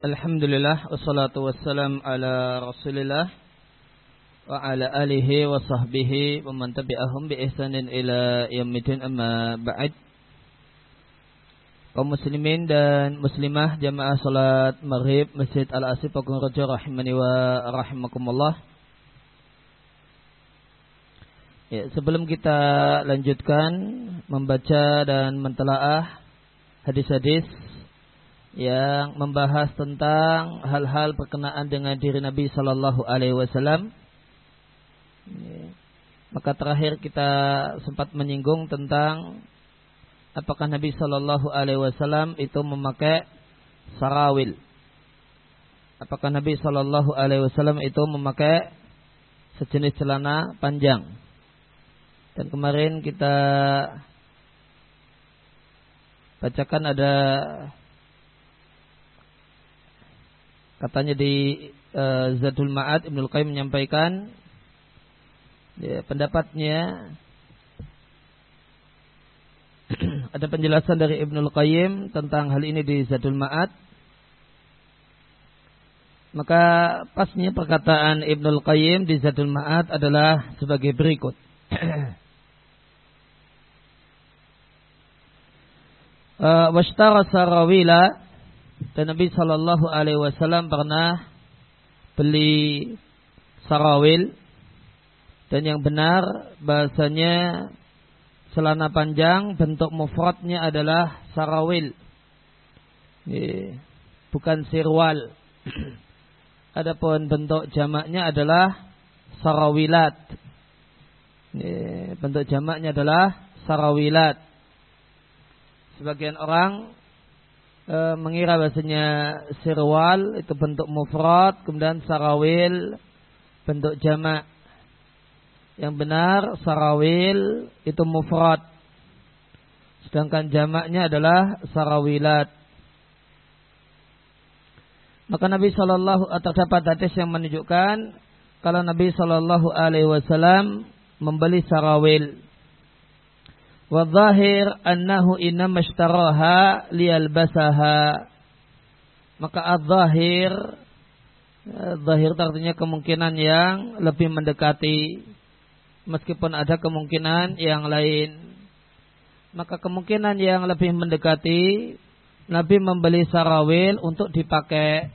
Alhamdulillah wassalatu wassalam ala Rasulillah wa ala alihi wa sahbihi wa man tabi'ahum bi ihsanin ila yaumil amma ba'd. Kaum muslimin dan muslimah jamaah salat Maghrib Masjid Al-Asif Agung Raja rahimani wa rahimakumullah. Ya, sebelum kita lanjutkan membaca dan mentelaah hadis-hadis yang membahas tentang hal-hal berkenaan dengan diri Nabi Sallallahu Alaihi Wasallam. Maka terakhir kita sempat menyinggung tentang apakah Nabi Sallallahu Alaihi Wasallam itu memakai sarawil. Apakah Nabi Sallallahu Alaihi Wasallam itu memakai sejenis celana panjang? Dan kemarin kita bacakan ada Katanya di uh, Zadul Ma'ad Ibnul Qayyim menyampaikan ya, pendapatnya ada penjelasan dari Ibnul Qayyim tentang hal ini di Zadul Ma'ad. Maka pasnya perkataan Ibnul Qayyim di Zadul Ma'ad adalah sebagai berikut. uh, Washtara sarawila dan Nabi Shallallahu Alaihi Wasallam pernah beli sarawil. Dan yang benar bahasanya celana panjang bentuk mufradnya adalah sarawil. Bukan sirwal. Adapun bentuk jamaknya adalah sarawilat. Bentuk jamaknya adalah sarawilat. Sebagian orang e, mengira bahasanya sirwal itu bentuk mufrad, kemudian sarawil bentuk jamak. Yang benar sarawil itu mufrad. Sedangkan jamaknya adalah sarawilat. Maka Nabi Shallallahu terdapat hadis yang menunjukkan kalau Nabi Shallallahu Alaihi Wasallam membeli sarawil Wadzahir annahu inna mashtaraha liyalbasaha. Maka adzahir zahir artinya kemungkinan yang lebih mendekati meskipun ada kemungkinan yang lain. Maka kemungkinan yang lebih mendekati Nabi membeli sarawil untuk dipakai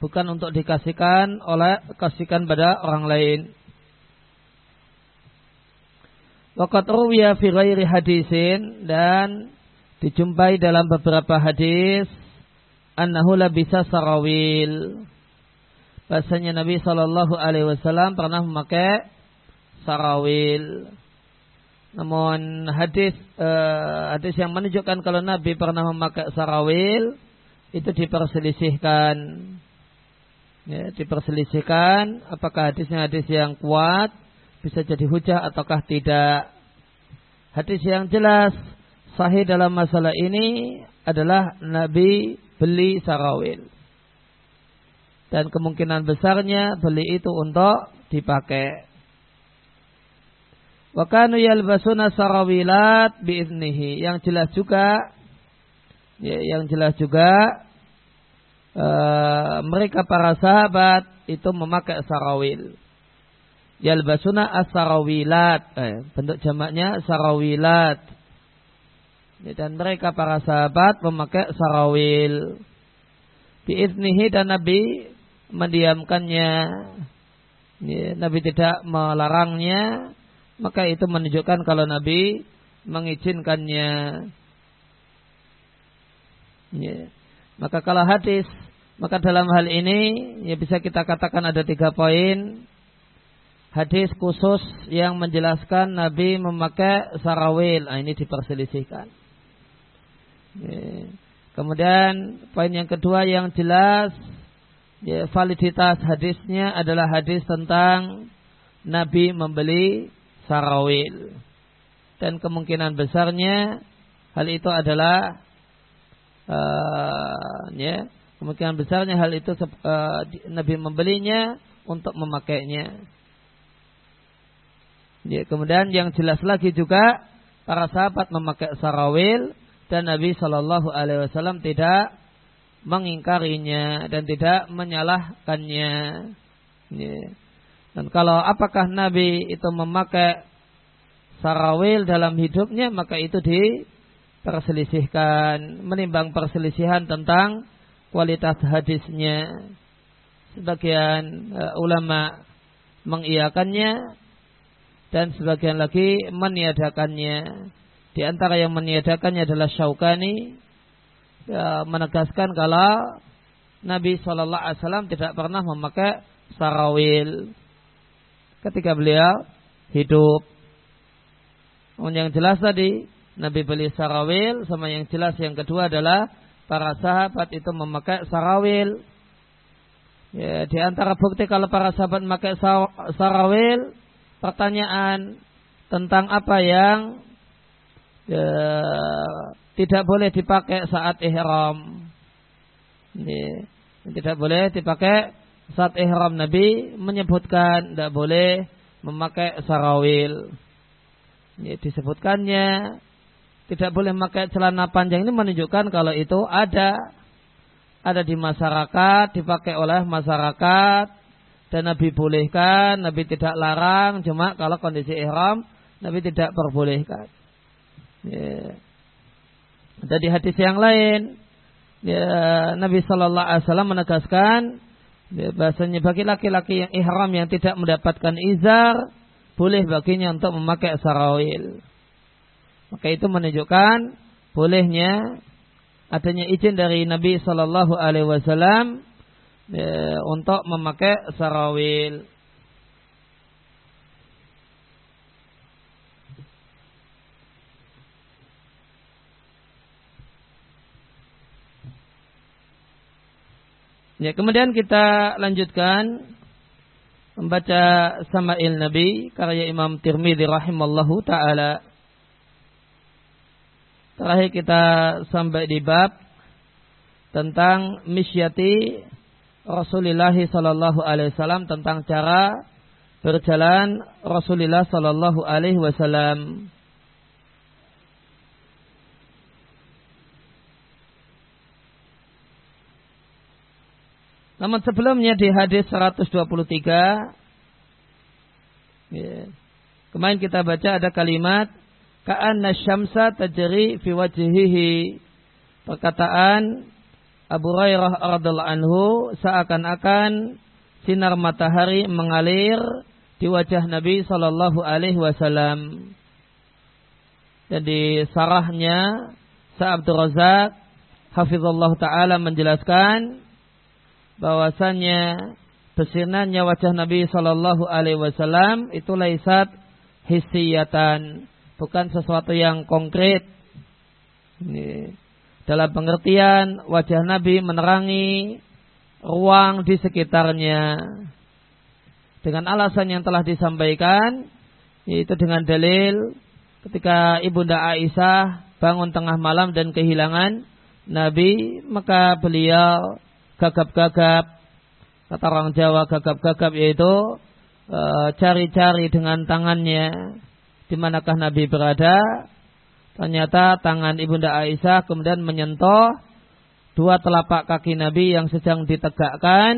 bukan untuk dikasihkan oleh kasihkan pada orang lain. Waqat ruwiya fi ghairi hadisin dan dijumpai dalam beberapa hadis annahu bisa sarawil. Bahasanya Nabi Shallallahu alaihi wasallam pernah memakai sarawil. Namun hadis uh, hadis yang menunjukkan kalau Nabi pernah memakai sarawil itu diperselisihkan. Ya, diperselisihkan apakah hadisnya hadis yang kuat bisa jadi hujah ataukah tidak. Hadis yang jelas sahih dalam masalah ini adalah Nabi beli sarawil. Dan kemungkinan besarnya beli itu untuk dipakai. Wa kanu yalbasuna sarawilat biiznihi. Yang jelas juga ya, yang jelas juga uh, mereka para sahabat itu memakai sarawil yalbasuna as-sarawilat. Eh, bentuk jamaknya sarawilat. Dan mereka para sahabat memakai sarawil. Biiznihi dan Nabi mendiamkannya. Ya, Nabi tidak melarangnya. Maka itu menunjukkan kalau Nabi mengizinkannya. Ya. Maka kalau hadis, maka dalam hal ini ya bisa kita katakan ada tiga poin hadis khusus yang menjelaskan Nabi memakai sarawil. Nah, ini diperselisihkan. Kemudian poin yang kedua yang jelas ya, validitas hadisnya adalah hadis tentang Nabi membeli sarawil. Dan kemungkinan besarnya hal itu adalah uh, ya, kemungkinan besarnya hal itu uh, Nabi membelinya untuk memakainya. Ya, kemudian yang jelas lagi juga para sahabat memakai sarawil dan Nabi Shallallahu Alaihi Wasallam tidak mengingkarinya dan tidak menyalahkannya. Ya. Dan kalau apakah Nabi itu memakai sarawil dalam hidupnya maka itu diperselisihkan menimbang perselisihan tentang kualitas hadisnya. Sebagian uh, ulama mengiyakannya dan sebagian lagi meniadakannya. Di antara yang meniadakannya adalah Syaukani ya, menegaskan kalau Nabi Shallallahu Alaihi Wasallam tidak pernah memakai sarawil ketika beliau hidup. Yang jelas tadi Nabi beli sarawil sama yang jelas yang kedua adalah para sahabat itu memakai sarawil. Ya, di antara bukti kalau para sahabat memakai sarawil, pertanyaan tentang apa yang ya, tidak boleh dipakai saat ihram. Ini, tidak boleh dipakai saat ihram Nabi menyebutkan tidak boleh memakai sarawil. Ini disebutkannya tidak boleh memakai celana panjang ini menunjukkan kalau itu ada ada di masyarakat, dipakai oleh masyarakat dan Nabi bolehkan, Nabi tidak larang, cuma kalau kondisi ihram Nabi tidak perbolehkan. Ya. Ada di hadis yang lain, ya, Nabi Shallallahu Alaihi Wasallam menegaskan ya, bahasanya bagi laki-laki yang ihram yang tidak mendapatkan izar, boleh baginya untuk memakai sarawil. Maka itu menunjukkan bolehnya adanya izin dari Nabi Shallallahu Alaihi Wasallam ya, untuk memakai sarawil. Ya, kemudian kita lanjutkan membaca Sama'il Nabi karya Imam Tirmidzi rahimallahu taala. Terakhir kita sampai di bab tentang misyati Rasulullah sallallahu alaihi wasallam tentang cara berjalan Rasulullah sallallahu alaihi wasallam. Namun sebelumnya di hadis 123 ya, kemarin kita baca ada kalimat ka'anna syamsa tajri fi perkataan Abu Hurairah radhiallahu anhu seakan-akan sinar matahari mengalir di wajah Nabi sallallahu alaihi wasallam. Dan di sarahnya Sa'abdur Razak Hafizullah Ta'ala menjelaskan bahwasanya bersinarnya wajah Nabi Shallallahu Alaihi Wasallam itu laisat hissiyatan, bukan sesuatu yang konkret. Ini, dalam pengertian wajah Nabi menerangi ruang di sekitarnya. Dengan alasan yang telah disampaikan yaitu dengan dalil ketika ibunda Aisyah bangun tengah malam dan kehilangan Nabi maka beliau gagap-gagap. Kata orang Jawa gagap-gagap yaitu e, cari-cari dengan tangannya di manakah Nabi berada ternyata tangan ibunda Aisyah kemudian menyentuh dua telapak kaki Nabi yang sedang ditegakkan.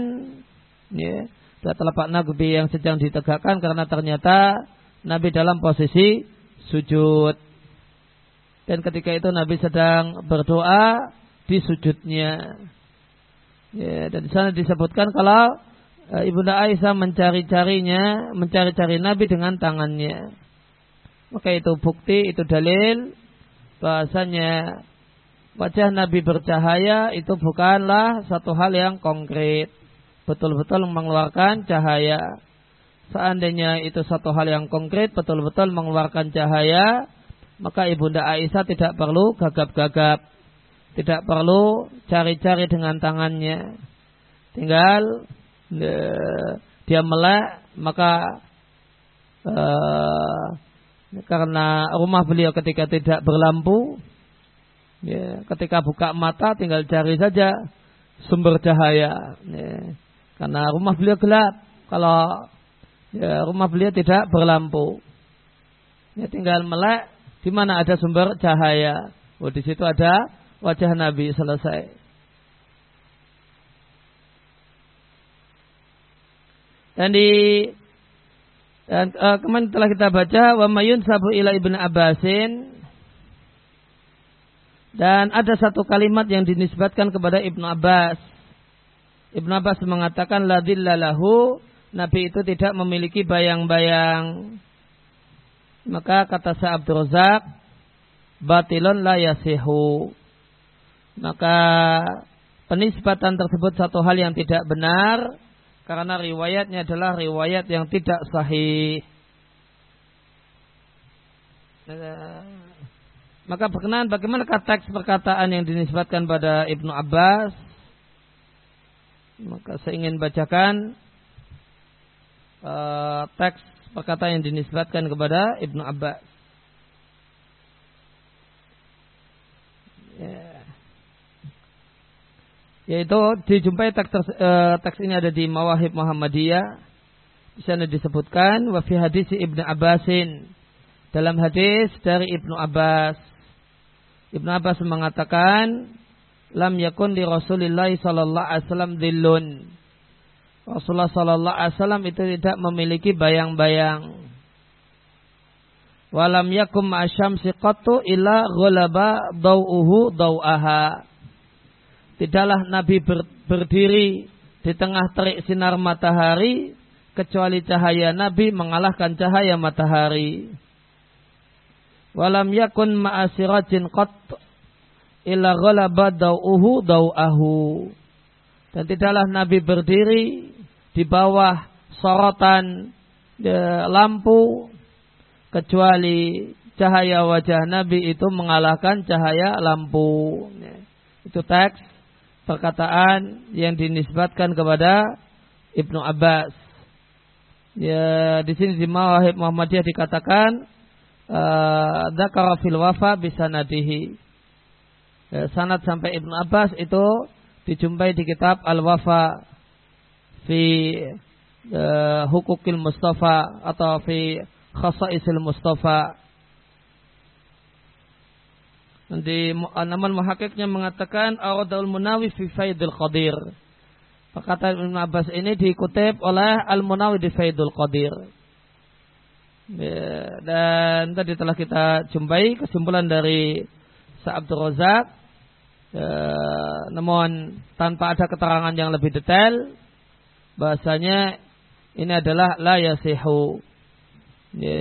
Ya, dua telapak Nabi yang sedang ditegakkan karena ternyata Nabi dalam posisi sujud. Dan ketika itu Nabi sedang berdoa di sujudnya. Ya, dan di sana disebutkan kalau e, Ibunda Aisyah mencari-carinya, mencari-cari Nabi dengan tangannya. Maka itu bukti, itu dalil bahasanya wajah Nabi bercahaya itu bukanlah satu hal yang konkret. Betul-betul mengeluarkan cahaya. Seandainya itu satu hal yang konkret, betul-betul mengeluarkan cahaya, maka Ibunda Aisyah tidak perlu gagap-gagap tidak perlu cari-cari dengan tangannya. Tinggal e, dia melek maka e, karena rumah beliau ketika tidak berlampu, ya, ketika buka mata tinggal cari saja sumber cahaya, ya, karena rumah beliau gelap. Kalau ya, rumah beliau tidak berlampu, ya, tinggal melek di mana ada sumber cahaya. Oh, di situ ada wajah Nabi selesai. Dan di dan uh, kemarin telah kita baca wa mayun sabu ila ibnu Abbasin dan ada satu kalimat yang dinisbatkan kepada Ibnu Abbas. Ibnu Abbas mengatakan lahu Nabi itu tidak memiliki bayang-bayang. Maka kata Sa'ab Razak batilun la yasihu. Maka penisbatan tersebut satu hal yang tidak benar karena riwayatnya adalah riwayat yang tidak sahih. Maka berkenaan bagaimana teks perkataan yang dinisbatkan pada Ibnu Abbas. Maka saya ingin bacakan uh, teks perkataan yang dinisbatkan kepada Ibnu Abbas. Yeah. Yaitu dijumpai teks, uh, teks ini ada di Mawahib Muhammadiyah. Di sana disebutkan wa fi hadis Ibnu Abbasin dalam hadis dari Ibnu Abbas Ibnu Abbas mengatakan lam yakun di Rasulillah sallallahu alaihi wasallam dillun. Rasulullah sallallahu alaihi wasallam itu tidak memiliki bayang-bayang. Walam yakum ma'asyamsi qattu illa ghalaba dawuhu dawaha. Tidaklah Nabi ber, berdiri di tengah terik sinar matahari kecuali cahaya Nabi mengalahkan cahaya matahari. Walam yakun ma'asirajin qat illa ghalaba daw'uhu daw'ahu. Dan tidaklah Nabi berdiri di bawah sorotan de, lampu kecuali cahaya wajah Nabi itu mengalahkan cahaya lampu. Itu teks perkataan yang dinisbatkan kepada Ibnu Abbas. Ya, di sini di Mawahib Muhammadiyah dikatakan dzakara fil wafa bisanadihi. Ya, sanad sampai Ibnu Abbas itu dijumpai di kitab Al-Wafa fi uh, hukukil Mustafa atau fi khasaisil Mustafa. Nanti namun muhakiknya mengatakan Aradul Munawi fi Faidul Qadir. Perkataan Ibn Abbas ini dikutip oleh Al-Munawi di Faidul Qadir. Ya, dan tadi telah kita jumpai kesimpulan dari Sa'abdur Razak. Ya, namun tanpa ada keterangan yang lebih detail. Bahasanya ini adalah la yasihu. Ya,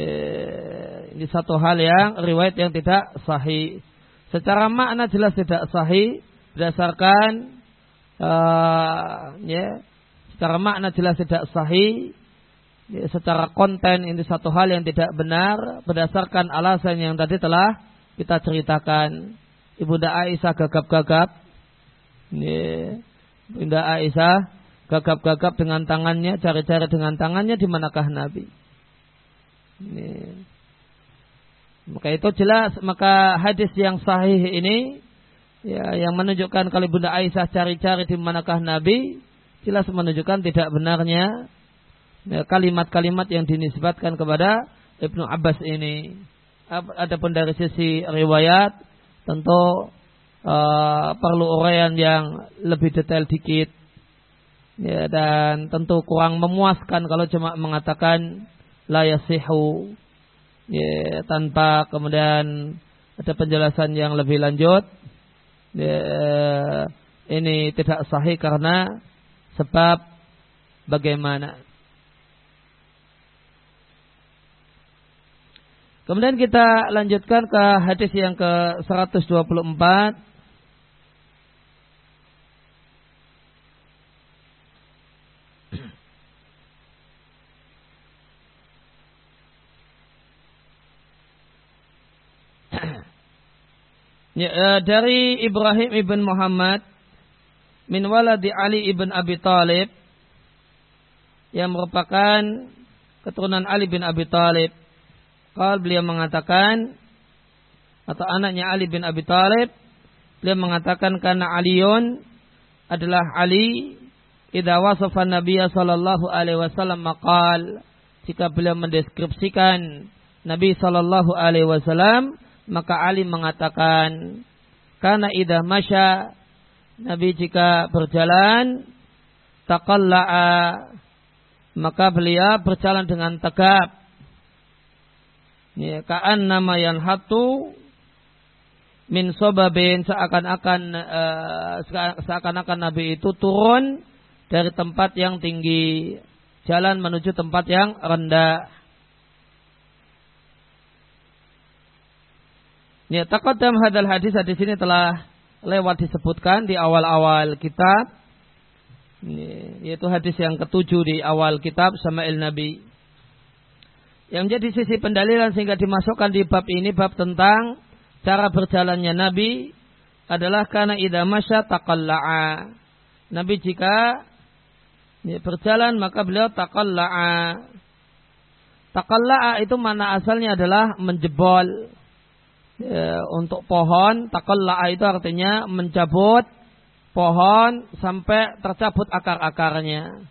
ini satu hal yang riwayat yang tidak sahih. Secara makna jelas tidak sahih berdasarkan uh, ya secara makna jelas tidak sahih ya, secara konten ini satu hal yang tidak benar berdasarkan alasan yang tadi telah kita ceritakan. Ibunda Aisyah gagap-gagap. Ya, Ibunda Aisyah gagap-gagap dengan tangannya, cari-cari dengan tangannya di manakah Nabi. Ya. Maka itu jelas, maka hadis yang sahih ini ya, yang menunjukkan kalau Bunda Aisyah cari-cari di manakah Nabi, jelas menunjukkan tidak benarnya Ya, kalimat-kalimat yang dinisbatkan kepada Ibnu Abbas ini. Adapun dari sisi riwayat tentu uh, perlu uraian yang lebih detail dikit. Ya, dan tentu kurang memuaskan kalau cuma mengatakan la ya, tanpa kemudian ada penjelasan yang lebih lanjut. Ya, ini tidak sahih karena sebab bagaimana Kemudian kita lanjutkan ke hadis yang ke 124. Ya, uh, dari Ibrahim ibn Muhammad min waladi Ali ibn Abi Talib yang merupakan keturunan Ali bin Abi Talib. Qal beliau mengatakan atau anaknya Ali bin Abi Thalib beliau mengatakan karena Aliun adalah Ali idza wasafa Nabi sallallahu alaihi wasallam maqal. Jika beliau mendeskripsikan Nabi sallallahu alaihi wasallam maka Ali mengatakan karena idza masya Nabi jika berjalan taqalla'a maka beliau berjalan dengan tegap. Ya, kaan nama yang hatu min sobabin seakan-akan uh, seakan-akan Nabi itu turun dari tempat yang tinggi, jalan menuju tempat yang rendah. Ya, dalam hadal hadis hadis ini telah lewat disebutkan di awal-awal kitab yaitu hadis yang ketujuh di awal kitab sama il Nabi. Yang menjadi sisi pendalilan sehingga dimasukkan di bab ini bab tentang cara berjalannya Nabi adalah karena idza masya taqalla'a. Nabi jika ya, berjalan maka beliau taqalla'a. Taqalla'a itu mana asalnya adalah menjebol. Ya, untuk pohon, taqalla'a itu artinya mencabut pohon sampai tercabut akar-akarnya.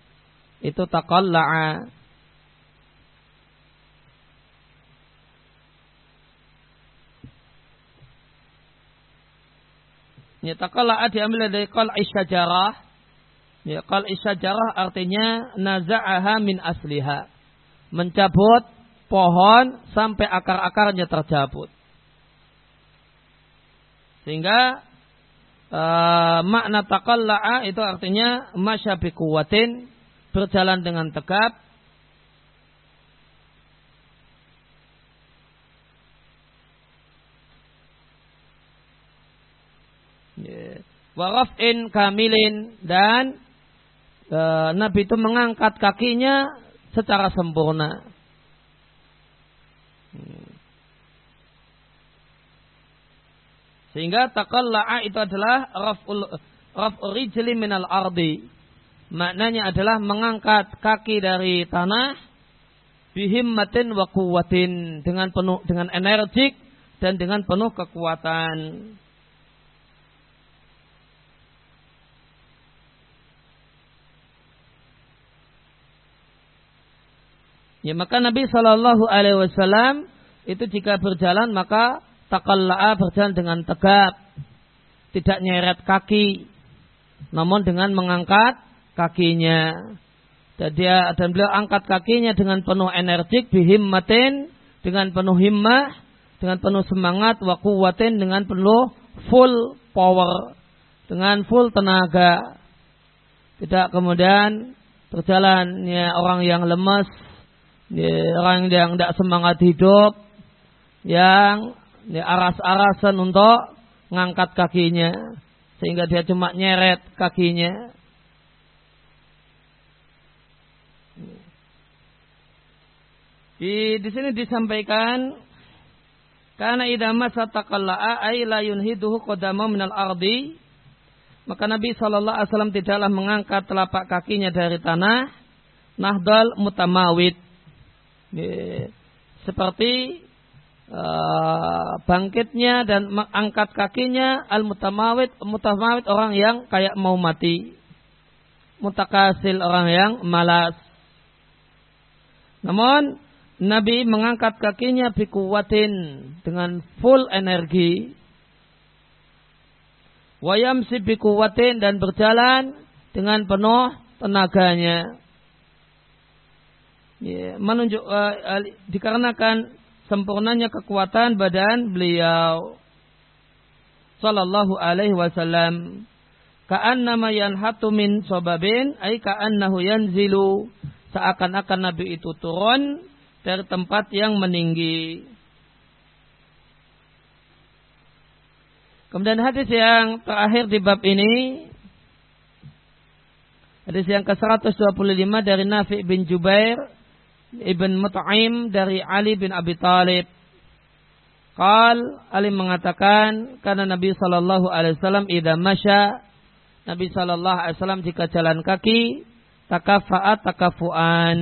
Itu taqalla'a. Ya, taqalla'a diambil dari qal isyajarah. Ya, qal isyajarah artinya naza'aha min asliha. Mencabut pohon sampai akar-akarnya tercabut. Sehingga uh, makna taqalla'a itu artinya masyabi kuwatin berjalan dengan tegap warafin kamilin dan uh, Nabi itu mengangkat kakinya secara sempurna. Hmm. Sehingga taqalla'a itu adalah raf'ul raf'ul rijli minal ardi. Maknanya adalah mengangkat kaki dari tanah bihimmatin wa kuwatin dengan penuh dengan energik dan dengan penuh kekuatan. Ya maka Nabi Shallallahu Alaihi Wasallam itu jika berjalan maka takalla'a berjalan dengan tegap, tidak nyeret kaki, namun dengan mengangkat kakinya. Dan dia dan beliau angkat kakinya dengan penuh energik bihimmatin dengan penuh himmah dengan penuh semangat wa dengan penuh full power dengan full tenaga tidak kemudian berjalan ya, orang yang lemas ya, orang yang tidak semangat hidup yang ya, aras-arasan untuk ngangkat kakinya sehingga dia cuma nyeret kakinya. Di di sini disampaikan karena idza masa taqalla'a ay la yunhiduhu qadama minal ardi maka Nabi Shallallahu Alaihi Wasallam tidaklah mengangkat telapak kakinya dari tanah nahdal mutamawid seperti Eh, bangkitnya dan angkat kakinya al mutamawid mutamawid orang yang kayak mau mati. Mutakasil orang yang malas. Namun Nabi mengangkat kakinya bikuwatin dengan full energi. Wayam si bikuwatin dan berjalan dengan penuh tenaganya. Ya, menunjuk uh, dikarenakan sempurnanya kekuatan badan beliau. Sallallahu alaihi wasallam. Ka'annama yanhatu min sababin ay ka'annahu yanzilu. Seakan-akan nabi itu turun dari tempat yang meninggi. Kemudian hadis yang terakhir di bab ini. Hadis yang ke-125 dari Nafi bin Jubair Ibn Mut'im dari Ali bin Abi Talib. Qal Ali mengatakan karena Nabi sallallahu alaihi wasallam idza masya Nabi sallallahu alaihi wasallam jika jalan kaki takafaat takafuan.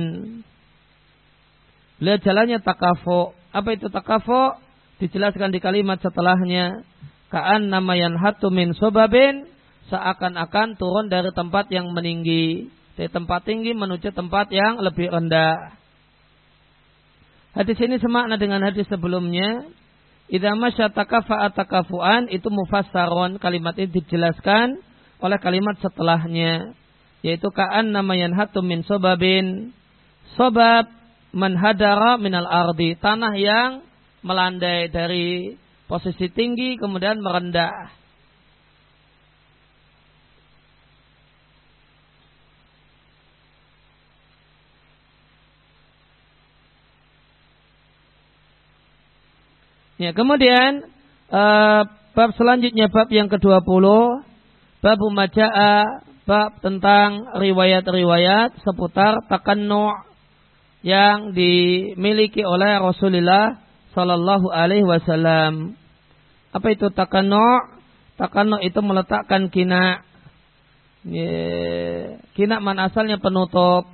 Beliau jalannya takafu. Apa itu takafu? Dijelaskan di kalimat setelahnya. Ka'an nama yang hatu min sobabin seakan-akan turun dari tempat yang meninggi. Dari tempat tinggi menuju tempat yang lebih rendah. Hadis ini semakna dengan hadis sebelumnya. Idza masya takafa'a takafuan itu mufassaron. Kalimat ini dijelaskan oleh kalimat setelahnya. Yaitu ka'an namayan hatum min sobabin. Sobab manhadara minal ardi. Tanah yang melandai dari posisi tinggi kemudian merendah. Ya, kemudian uh, bab selanjutnya bab yang ke-20 bab maja'a bab tentang riwayat-riwayat seputar takannu' yang dimiliki oleh Rasulullah sallallahu alaihi wasallam. Apa itu takannu'? Takannu' itu meletakkan kina. Kina mana asalnya penutup.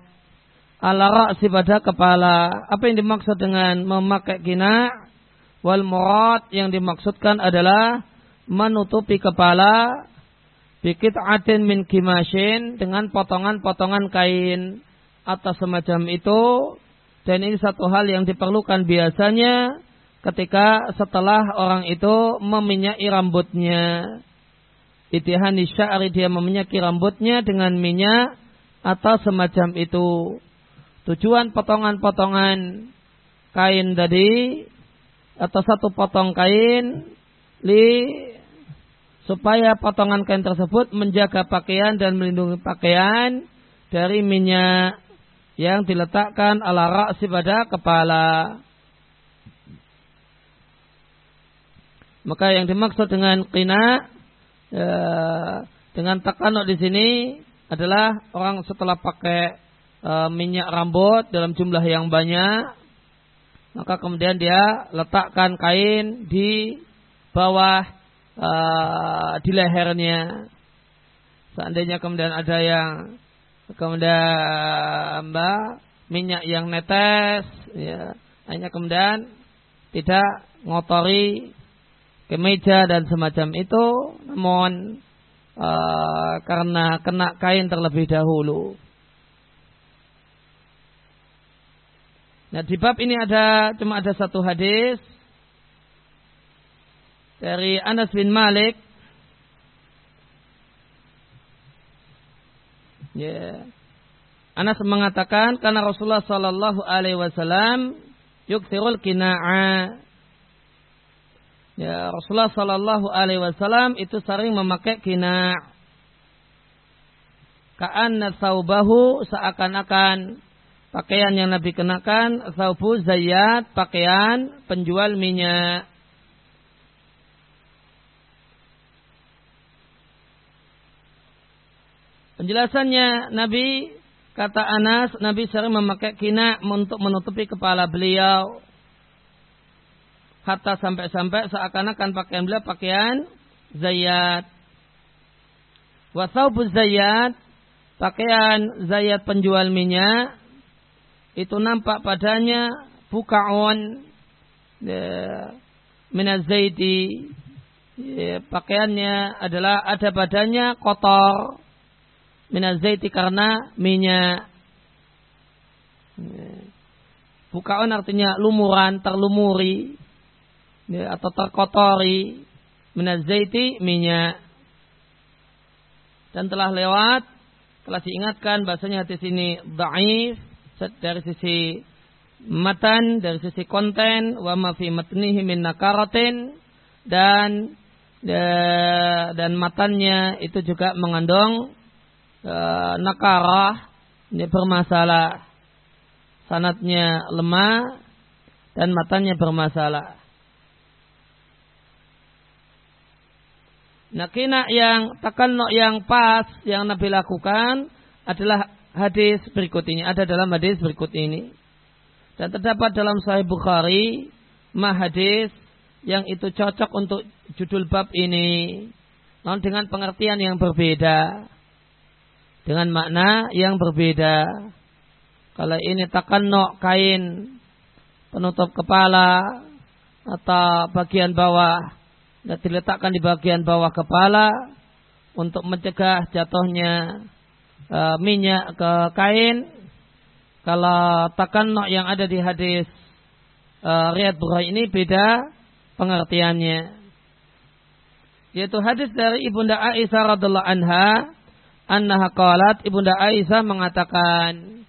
Ala ra'si pada kepala. Apa yang dimaksud dengan memakai kina? Wal murad yang dimaksudkan adalah menutupi kepala bikit atin min kimashin dengan potongan-potongan kain atau semacam itu. Dan ini satu hal yang diperlukan biasanya ketika setelah orang itu meminyaki rambutnya. Itihani sya'ri dia meminyaki rambutnya dengan minyak atau semacam itu. Tujuan potongan-potongan kain tadi atau satu potong kain li supaya potongan kain tersebut menjaga pakaian dan melindungi pakaian dari minyak yang diletakkan ala ra'si pada kepala. Maka yang dimaksud dengan qina ya, dengan takanuk di sini adalah orang setelah pakai e, minyak rambut dalam jumlah yang banyak maka kemudian dia letakkan kain di bawah uh, di lehernya. Seandainya kemudian ada yang kemudian mbak minyak yang netes, ya, hanya kemudian tidak ngotori kemeja dan semacam itu, namun uh, karena kena kain terlebih dahulu. Nah di bab ini ada cuma ada satu hadis dari Anas bin Malik. Ya. Anas mengatakan karena Rasulullah Shallallahu Alaihi Wasallam yuktirul kina'a. Ya Rasulullah Shallallahu Alaihi Wasallam itu sering memakai kina. Ka'anna saubahu seakan-akan Pakaian yang Nabi kenakan saubu zayat, pakaian penjual minyak. Penjelasannya Nabi kata Anas, Nabi sering memakai kina untuk menutupi kepala beliau. Hatta sampai-sampai seakan-akan pakaian beliau pakaian zayat. Wasaubu zayat, pakaian zayat penjual minyak itu nampak padanya bukaon ya, minazaiti ya, pakaiannya adalah ada badannya kotor minazaiti karena minyak. Ya. bukaon artinya lumuran terlumuri ya, atau terkotori minazaiti minyak. Dan telah lewat telah diingatkan bahasanya hadis ini daif dari sisi matan, dari sisi konten, wa ma fi matnihi min nakaratin dan dan matannya itu juga mengandung uh, nakarah ini bermasalah sanatnya lemah dan matanya bermasalah. Nah, kina yang takanno yang pas yang Nabi lakukan adalah hadis berikut ini. Ada dalam hadis berikut ini. Dan terdapat dalam Sahih Bukhari mah hadis yang itu cocok untuk judul bab ini. Namun dengan pengertian yang berbeda. Dengan makna yang berbeda. Kalau ini takanno kain penutup kepala atau bagian bawah dan diletakkan di bagian bawah kepala untuk mencegah jatuhnya e, minyak ke kain. Kalau takanno yang ada di hadis e, Riyad Bukhari ini beda pengertiannya. Yaitu hadis dari Ibunda Aisyah radhiallahu anha annaha qalat Ibunda Aisyah mengatakan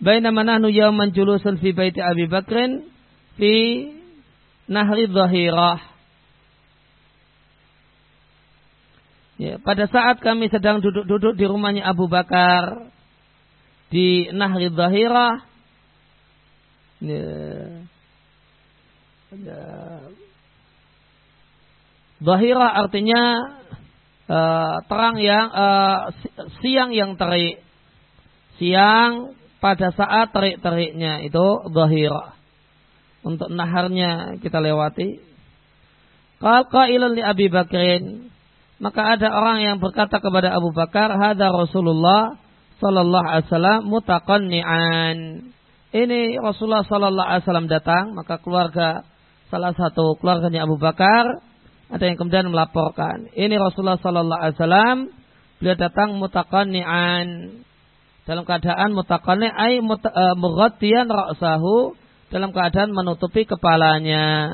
bainama nahnu yawman julusun fi baiti Abi Bakrin fi nahri dhahirah. Ya, pada saat kami sedang duduk-duduk di rumahnya Abu Bakar di Nahri Dhahirah ya, ya, Dhahirah artinya uh, terang yang uh, siang yang terik. Siang pada saat terik-teriknya itu Dhahirah. Untuk naharnya kita lewati. Qal qailun li Abi Bakrin. Maka ada orang yang berkata kepada Abu Bakar, "Hada Rasulullah sallallahu alaihi wasallam mutaqanni'an." Ini Rasulullah sallallahu alaihi wasallam datang, maka keluarga salah satu keluarganya Abu Bakar ada yang kemudian melaporkan, ini Rasulullah Sallallahu Alaihi Wasallam beliau datang mutakanian dalam keadaan mutakani ay uh, ra'sahu dalam keadaan menutupi kepalanya.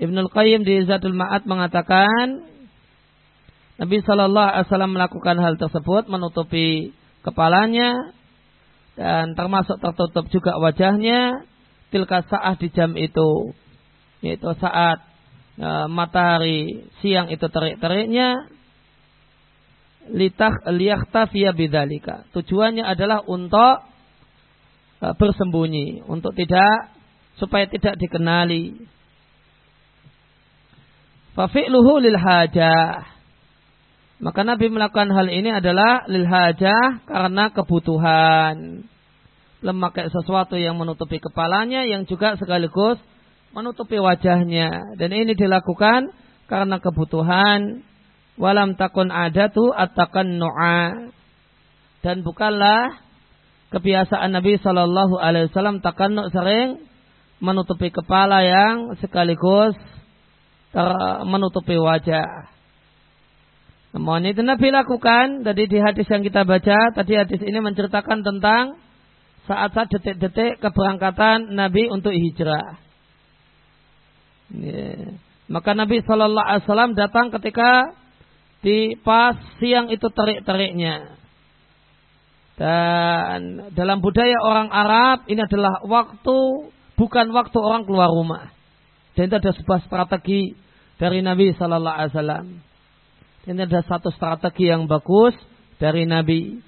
Ibnul Qayyim di Zadul Ma'ad mengatakan Nabi Shallallahu Alaihi Wasallam melakukan hal tersebut menutupi kepalanya dan termasuk tertutup juga wajahnya tilka saat di jam itu yaitu saat e, matahari siang itu terik-teriknya litah liyakhtafiya bidzalika. Tujuannya adalah untuk e, bersembunyi, untuk tidak supaya tidak dikenali. Fafi'luhu lil hajah. Maka Nabi melakukan hal ini adalah lil hajah karena kebutuhan. Memakai sesuatu yang menutupi kepalanya yang juga sekaligus menutupi wajahnya dan ini dilakukan karena kebutuhan walam takun adatu attakan nu'a dan bukanlah kebiasaan Nabi Shallallahu Alaihi Wasallam takannu sering menutupi kepala yang sekaligus menutupi wajah. Namun itu Nabi lakukan tadi di hadis yang kita baca tadi hadis ini menceritakan tentang saat-saat detik-detik keberangkatan Nabi untuk hijrah. Ya. Maka Nabi Shallallahu Alaihi Wasallam datang ketika di pas siang itu terik-teriknya. Dan dalam budaya orang Arab ini adalah waktu bukan waktu orang keluar rumah. Dan itu ada sebuah strategi dari Nabi Shallallahu Alaihi Wasallam. Ini ada satu strategi yang bagus dari Nabi.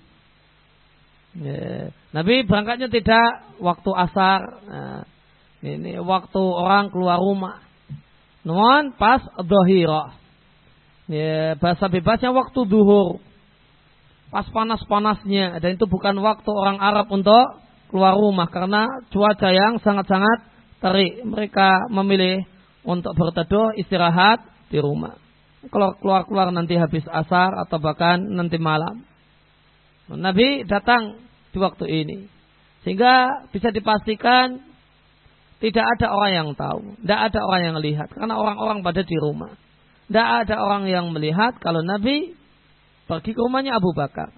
Ya. Nabi berangkatnya tidak waktu asar. Nah, ini waktu orang keluar rumah. Namun pas dohira. Ya, bahasa bebasnya waktu duhur. Pas panas-panasnya. Dan itu bukan waktu orang Arab untuk keluar rumah. Karena cuaca yang sangat-sangat terik. Mereka memilih untuk berteduh istirahat di rumah. Kalau keluar-keluar nanti habis asar atau bahkan nanti malam. Nabi datang di waktu ini. Sehingga bisa dipastikan tidak ada orang yang tahu. Tidak ada orang yang melihat. Karena orang-orang pada di rumah. Tidak ada orang yang melihat kalau Nabi pergi ke rumahnya Abu Bakar.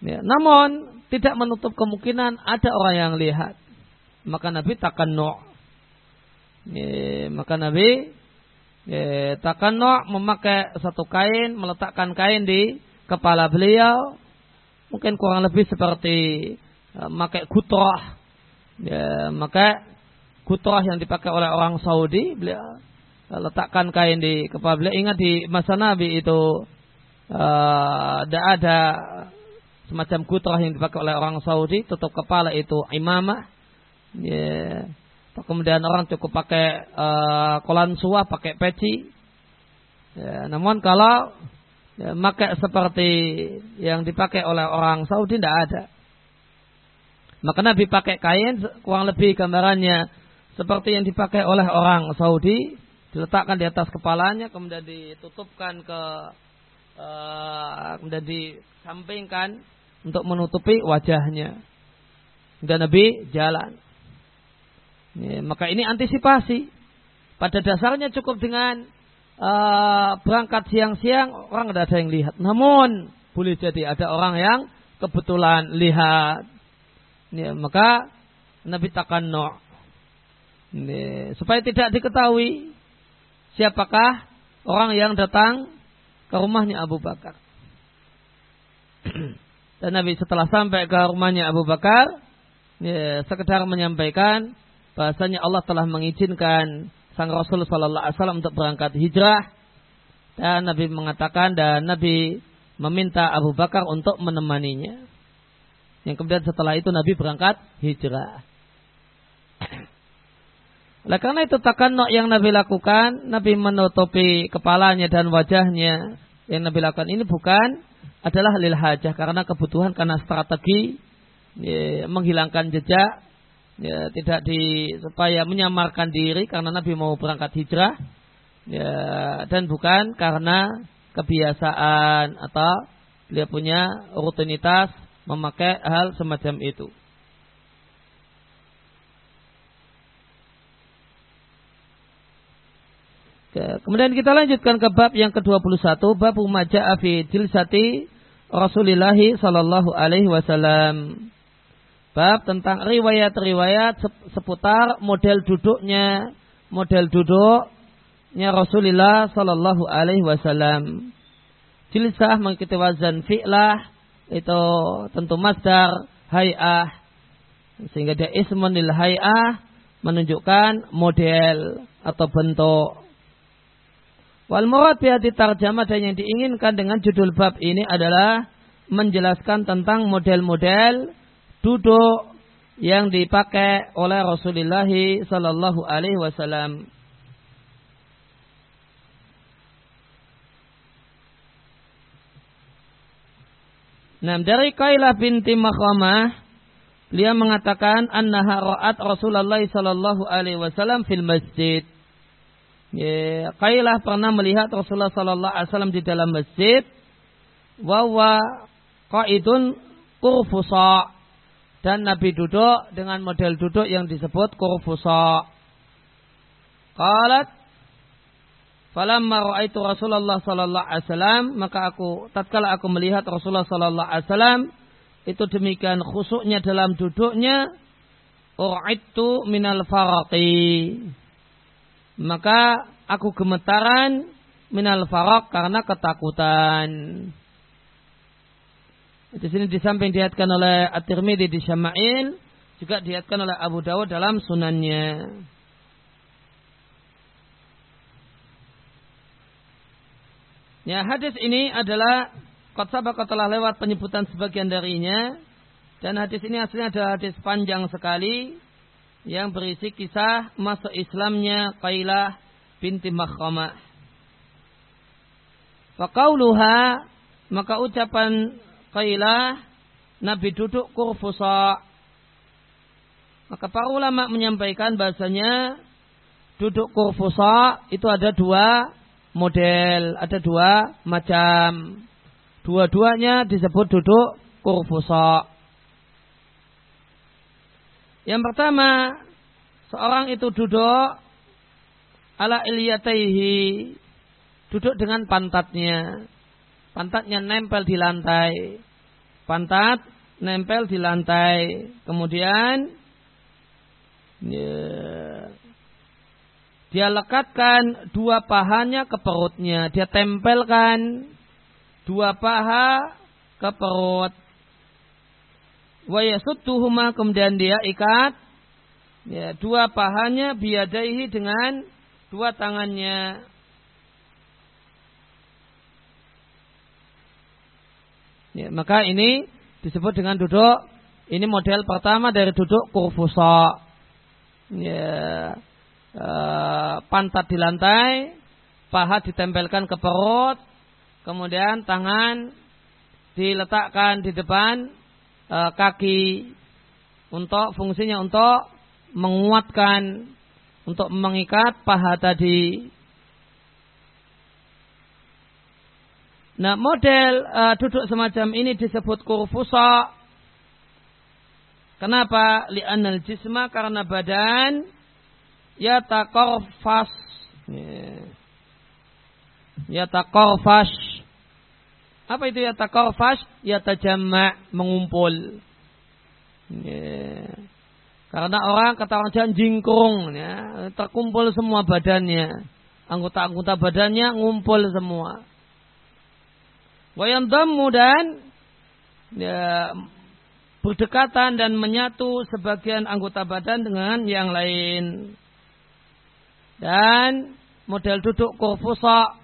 Ya, namun tidak menutup kemungkinan ada orang yang lihat. Maka Nabi takkan no. Ya, maka Nabi no memakai satu kain, meletakkan kain di kepala beliau. Mungkin kurang lebih seperti uh, memakai kutroh Ya, maka kutrah yang dipakai oleh orang Saudi, beliau letakkan kain di kepala beliau. Ingat di masa Nabi itu tidak uh, ada semacam kutrah yang dipakai oleh orang Saudi, tutup kepala itu imamah. Ya. Kemudian orang cukup pakai uh, kolan suah, pakai peci. Ya, namun kalau ya, pakai seperti yang dipakai oleh orang Saudi tidak ada. Maka Nabi pakai kain kurang lebih gambarannya seperti yang dipakai oleh orang Saudi, diletakkan di atas kepalanya, kemudian ditutupkan ke, uh, kemudian disampingkan untuk menutupi wajahnya. Dan Nabi jalan. Ya, maka ini antisipasi. Pada dasarnya cukup dengan uh, berangkat siang-siang orang tidak ada yang lihat. Namun boleh jadi ada orang yang kebetulan lihat Ya, maka Nabi takannu ya, supaya tidak diketahui siapakah orang yang datang ke rumahnya Abu Bakar. Dan Nabi setelah sampai ke rumahnya Abu Bakar, ya, sekedar menyampaikan bahasanya Allah telah mengizinkan sang Rasul Sallallahu Alaihi Wasallam untuk berangkat hijrah dan Nabi mengatakan dan Nabi meminta Abu Bakar untuk menemaninya. Yang kemudian setelah itu Nabi berangkat hijrah. Oleh karena itu takanuk yang Nabi lakukan, Nabi menutupi kepalanya dan wajahnya. Yang Nabi lakukan ini bukan adalah lil hajah karena kebutuhan karena strategi ya, menghilangkan jejak ya, tidak di supaya menyamarkan diri karena Nabi mau berangkat hijrah ya, dan bukan karena kebiasaan atau dia punya rutinitas memakai hal semacam itu. Kemudian kita lanjutkan ke bab yang ke-21, bab maja'a fi jilsati Rasulullah sallallahu alaihi wasallam. Bab tentang riwayat-riwayat seputar model duduknya, model duduk nya Rasulullah Sallallahu Alaihi Wasallam. Jilsah mengikuti wazan fi'lah itu tentu masdar hay'ah sehingga dia ismun lil hay'ah menunjukkan model atau bentuk. Wal murad bihati tarjamah dan yang diinginkan dengan judul bab ini adalah menjelaskan tentang model-model duduk yang dipakai oleh Rasulullah sallallahu alaihi wasallam. Nah, dari Kailah binti Makhamah, beliau mengatakan annaha ra'at Rasulullah sallallahu alaihi wasallam fil masjid. Ya, Kailah pernah melihat Rasulullah sallallahu alaihi wasallam di dalam masjid wa wa qaidun kurfusa dan Nabi duduk dengan model duduk yang disebut kurfusa. Qalat Falamma ra'aitu Rasulullah sallallahu alaihi wasallam maka aku tatkala aku melihat Rasulullah sallallahu alaihi wasallam itu demikian khusuknya dalam duduknya ur'ittu minal faraqi maka aku gemetaran minal faraq karena ketakutan di sini di samping dihatkan oleh At-Tirmidzi di Syama'il juga dihatkan oleh Abu Dawud dalam sunannya. Ya, hadis ini adalah Kotsabaka telah lewat penyebutan sebagian darinya. Dan hadis ini aslinya adalah hadis panjang sekali. Yang berisi kisah masuk Islamnya Qailah binti Makhamah. Fakauluha maka ucapan Qailah Nabi duduk kurfusa. Maka para ulama menyampaikan bahasanya duduk kurfusa itu ada dua model, ada dua macam. Dua-duanya disebut duduk kurfusa. Yang pertama, seorang itu duduk ala iliyataihi. Duduk dengan pantatnya. Pantatnya nempel di lantai. Pantat nempel di lantai. Kemudian ya, dia lekatkan dua pahanya ke perutnya. Dia tempelkan dua paha ke perut. Wayasuttuhuma kemudian dia ikat ya, dua pahanya biadaihi dengan dua tangannya. Ya, maka ini disebut dengan duduk. Ini model pertama dari duduk kurfusa. Ya, Eh, pantat di lantai, paha ditempelkan ke perut, kemudian tangan diletakkan di depan e, kaki untuk fungsinya untuk menguatkan untuk mengikat paha tadi. Nah, model e, duduk semacam ini disebut kurfusa. Kenapa? Li'anal jisma karena badan yatakorfas. Yatakorfas. Apa itu yatakorfas? Yatajamma mengumpul. Ya. karena orang kata orang jangan jingkrung ya, terkumpul semua badannya. Anggota-anggota badannya ngumpul semua wayam dan ya, berdekatan dan menyatu sebagian anggota badan dengan yang lain. Dan model duduk kurfusa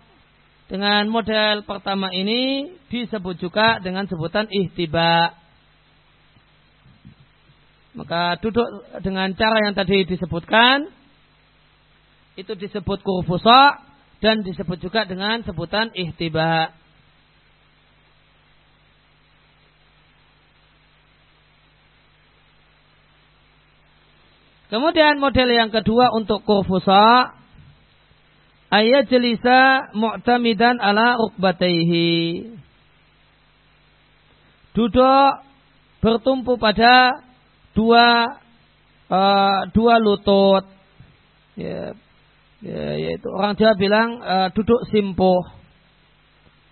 dengan model pertama ini disebut juga dengan sebutan ihtiba. Maka duduk dengan cara yang tadi disebutkan itu disebut kurfusa dan disebut juga dengan sebutan ihtiba. Kemudian model yang kedua untuk kurfusa ayat jelisa mu'tamidan ala ukbataihi. Duduk bertumpu pada dua uh, dua lutut. Ya, ya, yaitu orang Jawa bilang uh, duduk simpuh.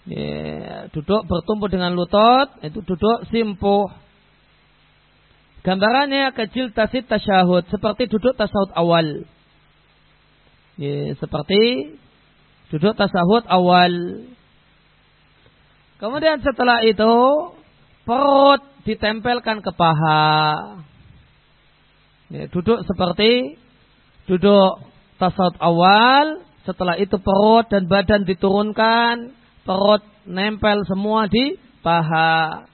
Ya, duduk bertumpu dengan lutut itu duduk simpuh. Gambarannya kecil tasit tasyahud seperti duduk tasawuf awal. Ya, seperti duduk tasawuf awal. Kemudian setelah itu perut ditempelkan ke paha. Ya, duduk seperti duduk tasawuf awal, setelah itu perut dan badan diturunkan, perut nempel semua di paha.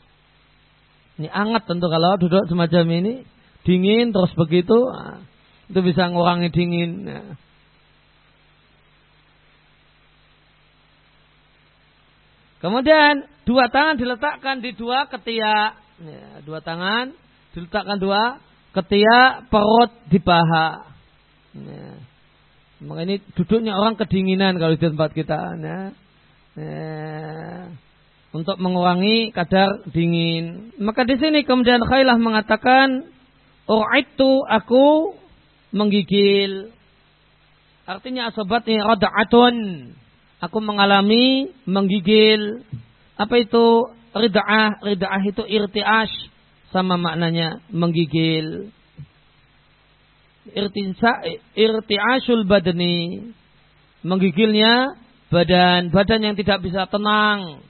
Ini hangat tentu kalau duduk semacam ini, dingin terus begitu, nah, itu bisa ngurangi dingin. Kemudian dua tangan diletakkan di dua ketiak. Ya, dua tangan diletakkan dua ketiak perut di paha. Ya. Ini duduknya orang kedinginan kalau di tempat kita. Ya. Untuk mengurangi kadar dingin. Maka di sini kemudian Khailah mengatakan, oh itu aku menggigil. Artinya asobat ini rada'atun. Aku mengalami menggigil. Apa itu rida'ah? Rida'ah itu irtiash sama maknanya menggigil. Irtisa, irtiasul badani. Menggigilnya badan, badan yang tidak bisa tenang,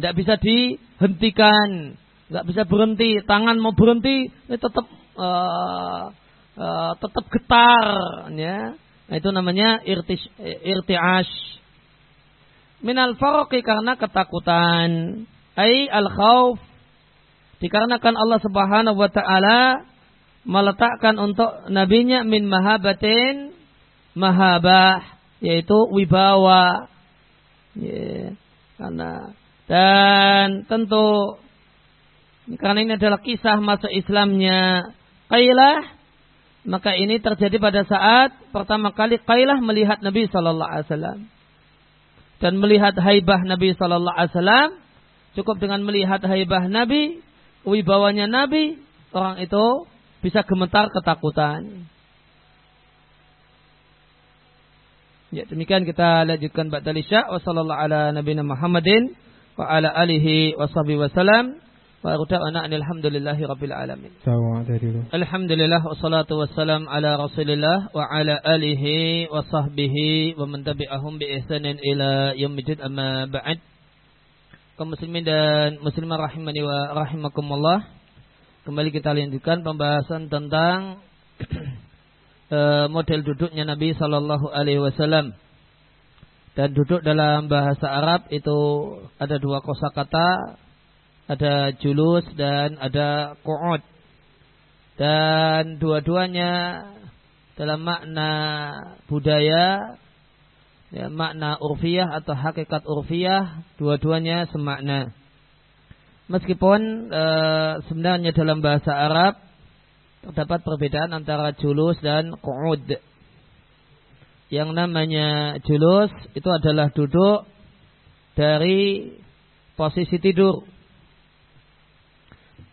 tidak bisa dihentikan, nggak bisa berhenti. Tangan mau berhenti, ini tetap uh, uh, tetap getar, ya. Nah, itu namanya irtis, irtiash. Minal faroki karena ketakutan. Ai al khawf Dikarenakan Allah Subhanahu wa taala meletakkan untuk nabinya min mahabatin mahabah yaitu wibawa. Ya, karena dan tentu karena ini adalah kisah masa Islamnya Qailah maka ini terjadi pada saat pertama kali Qailah melihat Nabi sallallahu alaihi wasallam dan melihat haibah Nabi sallallahu alaihi wasallam cukup dengan melihat haibah Nabi wibawanya Nabi, orang itu bisa gemetar ketakutan. Ya, demikian kita lanjutkan ba'dal isya wa sallallahu ala Muhammadin wa ala alihi wa sahbihi wa salam wa ruta'ana alhamdulillahi rabbil alamin. Alhamdulillah wa salatu wa salam ala rasulillah wa ala alihi wa sahbihi wa man tabi'ahum bi ihsanin ila yaumil amma ba'd kaum muslimin dan muslimah rahimani wa rahimakumullah. Kembali kita lanjutkan pembahasan tentang eh, model duduknya Nabi Shallallahu Alaihi Wasallam. Dan duduk dalam bahasa Arab itu ada dua kosakata, ada julus dan ada qu'ud. Dan dua-duanya dalam makna budaya ya, makna urfiyah atau hakikat urfiyah dua-duanya semakna. Meskipun e, sebenarnya dalam bahasa Arab terdapat perbedaan antara julus dan qu'ud. Yang namanya julus itu adalah duduk dari posisi tidur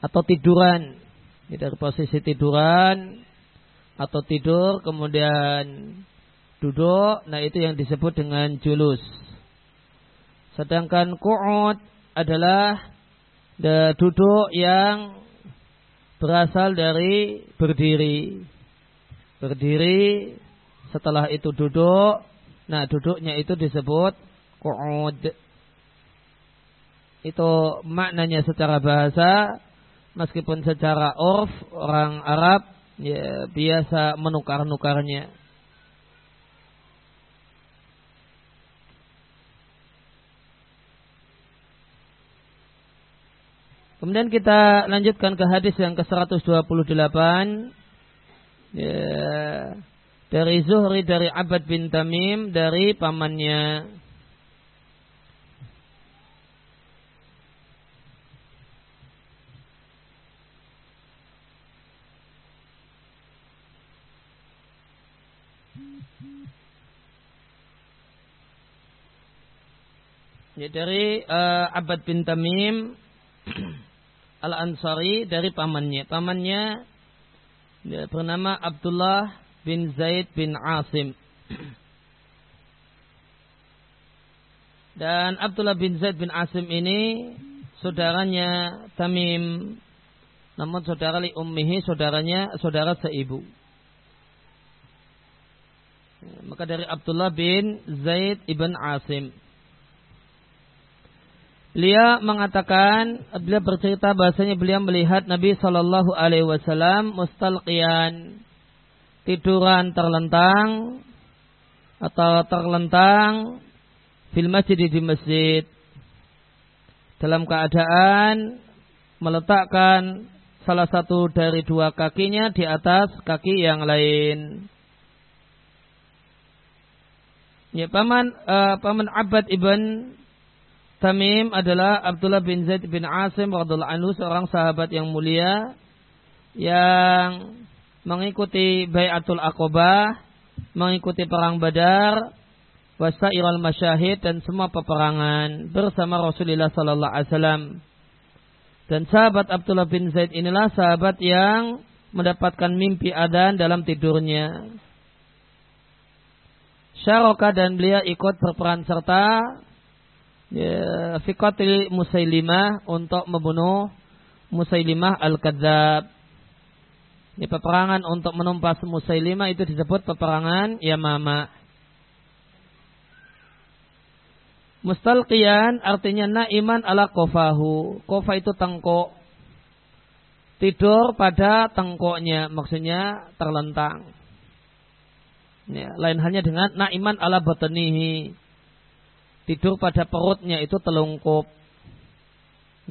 atau tiduran. Dari posisi tiduran atau tidur kemudian duduk, nah itu yang disebut dengan julus. Sedangkan qu'ud adalah the duduk yang berasal dari berdiri. Berdiri, setelah itu duduk, nah duduknya itu disebut qu'ud. itu maknanya secara bahasa meskipun secara urf orang Arab ya biasa menukar-nukarnya. Kemudian kita lanjutkan ke hadis yang ke-128 ya, dari Zuhri dari Abad bin Tamim dari pamannya Ya, dari uh, Abad bin Tamim Al-Ansari dari pamannya. Pamannya ya, bernama Abdullah bin Zaid bin Asim. Dan Abdullah bin Zaid bin Asim ini saudaranya Tamim. Namun saudara li ummihi saudaranya saudara seibu. Maka dari Abdullah bin Zaid ibn Asim. Beliau mengatakan, beliau bercerita bahasanya beliau melihat Nabi Shallallahu Alaihi Wasallam mustalqian tiduran terlentang atau terlentang fil masjid di masjid dalam keadaan meletakkan salah satu dari dua kakinya di atas kaki yang lain. Ya, paman uh, paman Abad ibn Tamim adalah Abdullah bin Zaid bin Asim radhiallahu anhu seorang sahabat yang mulia yang mengikuti Bayatul Aqobah, mengikuti perang Badar, wasairal masyahid dan semua peperangan bersama Rasulullah sallallahu alaihi wasallam. Dan sahabat Abdullah bin Zaid inilah sahabat yang mendapatkan mimpi adan dalam tidurnya. Syarokah dan beliau ikut berperan serta ya, Fikatil Musailimah untuk membunuh Musailimah Al-Kadzab. Ini peperangan untuk menumpas Musailimah itu disebut peperangan Yamama. Mustalqiyan artinya naiman ala kofahu. Kofa itu tengkok. Tidur pada tengkoknya. Maksudnya terlentang. Ya, lain halnya dengan naiman ala batanihi tidur pada perutnya itu telungkup.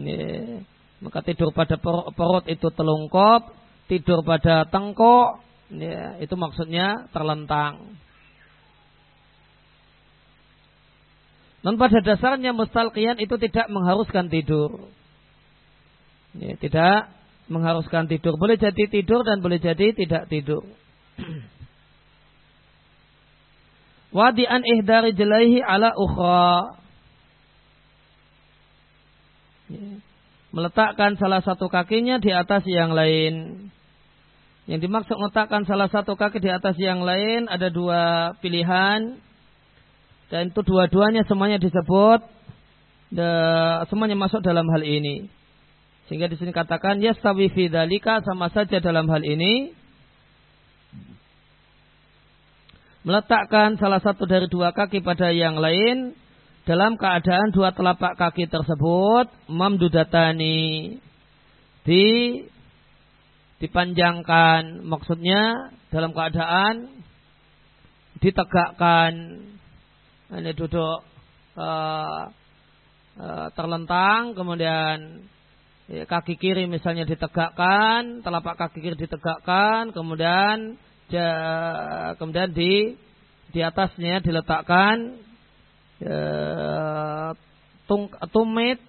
Ini, maka tidur pada perut itu telungkup, tidur pada tengkok, ya, itu maksudnya terlentang. Dan pada dasarnya mustalqiyan itu tidak mengharuskan tidur. Ya, tidak mengharuskan tidur. Boleh jadi tidur dan boleh jadi tidak tidur. wadi'an ihdari jelaihi ala ukhra. Meletakkan salah satu kakinya di atas yang lain. Yang dimaksud meletakkan salah satu kaki di atas yang lain ada dua pilihan. Dan itu dua-duanya semuanya disebut. De, semuanya masuk dalam hal ini. Sehingga di sini katakan yastawi fi sama saja dalam hal ini meletakkan salah satu dari dua kaki pada yang lain dalam keadaan dua telapak kaki tersebut mamdudatani di dipanjangkan maksudnya dalam keadaan ditegakkan ini duduk uh, uh, terlentang kemudian ya, kaki kiri misalnya ditegakkan telapak kaki kiri ditegakkan kemudian ja, kemudian di di atasnya diletakkan ya, tung, tumit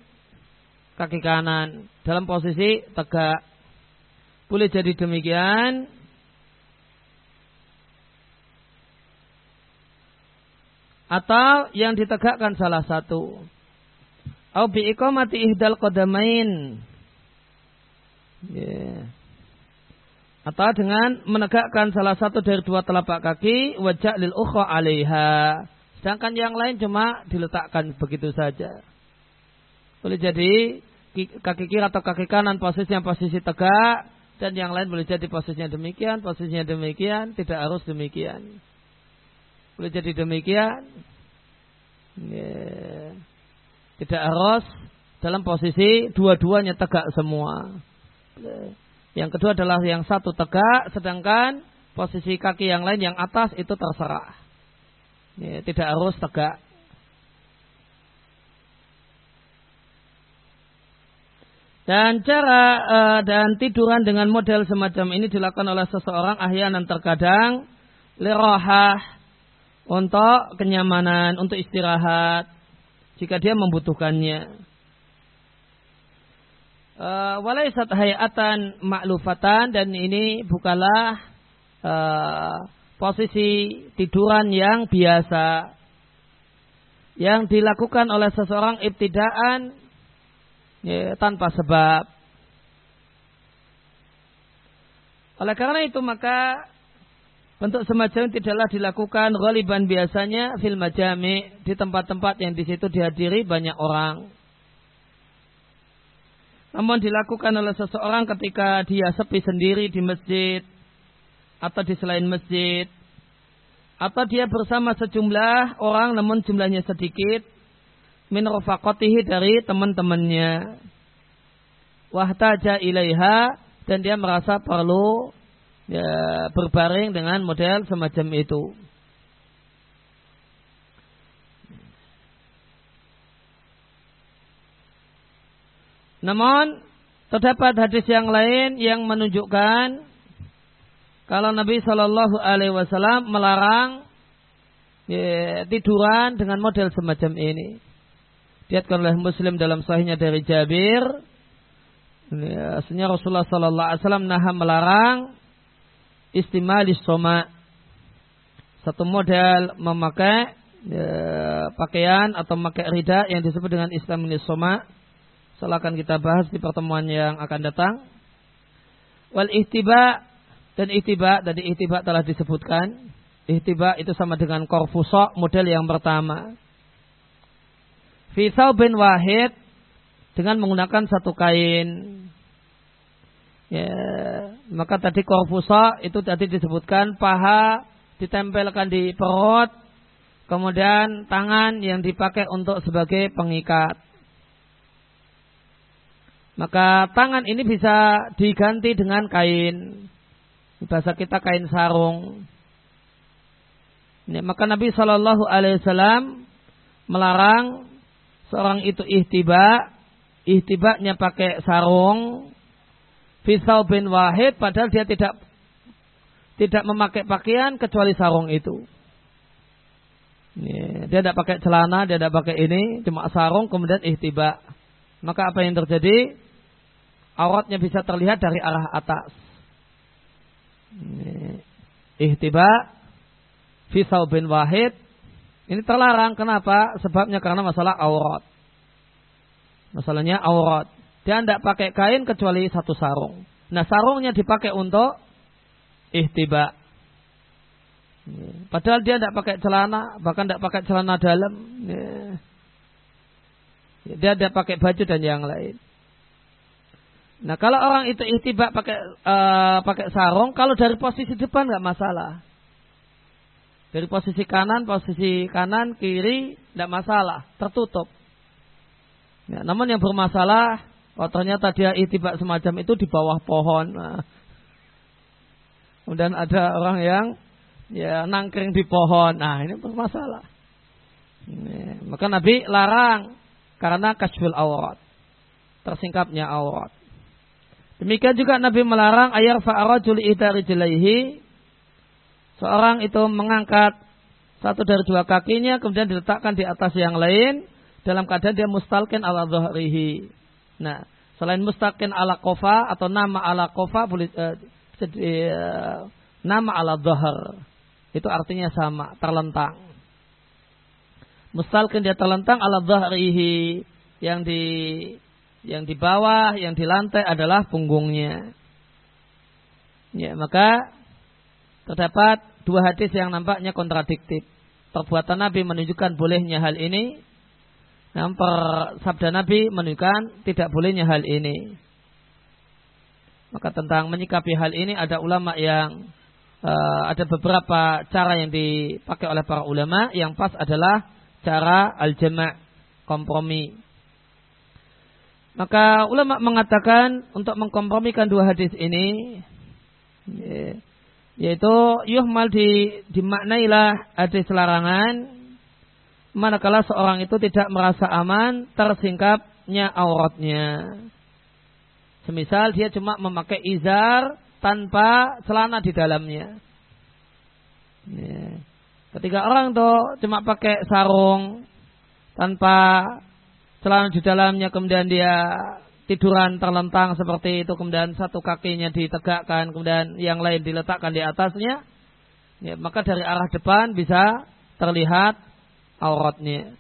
kaki kanan dalam posisi tegak. Boleh jadi demikian. Atau yang ditegakkan salah satu. Au bi ihdal qadamain. Yeah atau dengan menegakkan salah satu dari dua telapak kaki wajah lil ukhra alaiha sedangkan yang lain cuma diletakkan begitu saja boleh jadi kaki kiri atau kaki kanan posisinya posisi tegak dan yang lain boleh jadi posisinya demikian posisinya demikian tidak harus demikian boleh jadi demikian ya. tidak harus dalam posisi dua-duanya tegak semua. Yang kedua adalah yang satu tegak, sedangkan posisi kaki yang lain yang atas itu terserah. Ya, tidak harus tegak. Dan cara uh, dan tiduran dengan model semacam ini dilakukan oleh seseorang ahyanan terkadang lirahah untuk kenyamanan, untuk istirahat jika dia membutuhkannya. Uh, walaisat hayatan maklufatan dan ini bukanlah uh, posisi tiduran yang biasa yang dilakukan oleh seseorang ibtidaan ya, tanpa sebab. Oleh karena itu maka bentuk semacam tidaklah dilakukan ghaliban biasanya fil majami di tempat-tempat yang di situ dihadiri banyak orang. Namun dilakukan oleh seseorang ketika dia sepi sendiri di masjid atau di selain masjid atau dia bersama sejumlah orang namun jumlahnya sedikit min rafaqatihi dari teman-temannya. Wahtaja ilaiha dan dia merasa perlu ya, berbaring dengan model semacam itu. Namun terdapat hadis yang lain yang menunjukkan kalau Nabi Shallallahu Alaihi Wasallam melarang ya, tiduran dengan model semacam ini. Diatkan oleh Muslim dalam sahihnya dari Jabir. Ya, Rasulullah Sallallahu Alaihi Wasallam naha melarang istimali soma. Satu model memakai ya, pakaian atau memakai rida yang disebut dengan Islam ini soma. Setelah akan kita bahas di pertemuan yang akan datang. Wal ihtiba dan ihtiba tadi ihtiba telah disebutkan. Ihtiba itu sama dengan korfusok model yang pertama fi bin wahid dengan menggunakan satu kain. Ya, maka tadi korfusa itu tadi disebutkan paha ditempelkan di perut, kemudian tangan yang dipakai untuk sebagai pengikat. Maka tangan ini bisa diganti dengan kain. Bahasa kita kain sarung. Ya, maka Nabi Shallallahu Alaihi Wasallam melarang seorang itu ihtiba, ihtibanya pakai sarung, fisau bin wahid, padahal dia tidak tidak memakai pakaian kecuali sarung itu. Dia tidak pakai celana, dia tidak pakai ini, cuma sarung, kemudian ihtiba. Maka apa yang terjadi? Auratnya bisa terlihat dari arah atas. Ihtiba, fisau bin wahid, ini terlarang. Kenapa? Sebabnya karena masalah aurat. Masalahnya aurat. Dia tidak pakai kain kecuali satu sarung. Nah sarungnya dipakai untuk ihtiba. Padahal dia tidak pakai celana, bahkan tidak pakai celana dalam. Dia tidak pakai baju dan yang lain. Nah kalau orang itu ihtiba pakai uh, pakai sarung, kalau dari posisi depan nggak masalah. Dari posisi kanan, posisi kanan, kiri, tidak masalah, tertutup. Ya, namun yang bermasalah, oh ternyata dia itibak semacam itu di bawah pohon. Nah, kemudian ada orang yang ya nangkring di pohon. Nah ini bermasalah. Ya, maka Nabi larang karena kasful aurat, tersingkapnya aurat. Demikian juga Nabi melarang ayar fa'arajul idari jelaihi seorang itu mengangkat satu dari dua kakinya kemudian diletakkan di atas yang lain dalam keadaan dia mustalkin ala dhuhrihi. Nah, selain mustalkin ala kofa atau nama ala kofa boleh uh, uh, nama ala dhuhr. Itu artinya sama, terlentang. Mustalkin dia terlentang ala dhuhrihi yang di yang di bawah, yang di lantai adalah punggungnya. Ya, maka terdapat dua hadis yang nampaknya kontradiktif. Perbuatan Nabi menunjukkan bolehnya hal ini. Namun sabda Nabi menunjukkan tidak bolehnya hal ini. Maka tentang menyikapi hal ini ada ulama yang uh, ada beberapa cara yang dipakai oleh para ulama. Yang pas adalah cara al-jama' kompromi. Maka ulama mengatakan untuk mengkompromikan dua hadis ini yaitu yuhmal di dimaknailah hadis larangan manakala seorang itu tidak merasa aman tersingkapnya auratnya. Semisal dia cuma memakai izar tanpa celana di dalamnya. Ketika orang tuh cuma pakai sarung tanpa celana di dalamnya kemudian dia tiduran terlentang seperti itu kemudian satu kakinya ditegakkan kemudian yang lain diletakkan di atasnya ya, maka dari arah depan bisa terlihat auratnya.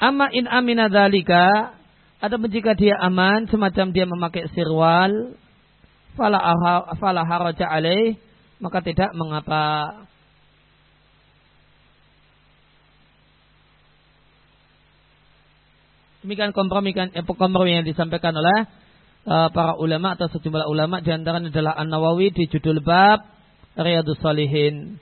Amma in amina dalika ada jika dia aman semacam dia memakai sirwal fala haraja alaih maka tidak mengapa Demikian kompromi, eh, kompromi yang disampaikan oleh uh, para ulama atau sejumlah ulama di antaranya adalah An-Nawawi di judul bab Riyadus Salihin.